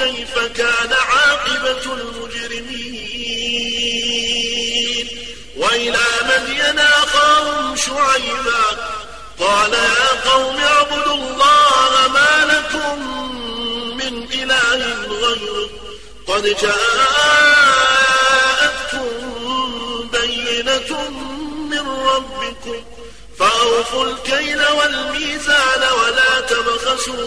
كيف كان عاقبة المجرمين؟ وإلى مدين أخاهم شعيبا؟ قال يا قوم اعبدوا الله ما لكم من إله غيره. قد جاءتكم بينة من ربكم فأوفوا الكيل والميزان ولا تبخسوا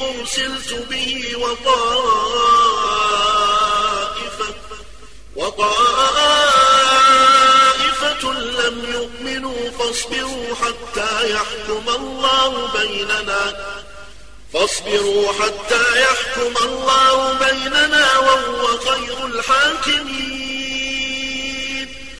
أرسلت به وطائفة وطائفة لم يؤمنوا فاصبروا حتى يحكم الله بيننا فاصبروا حتى يحكم الله بيننا وهو خير الحاكمين.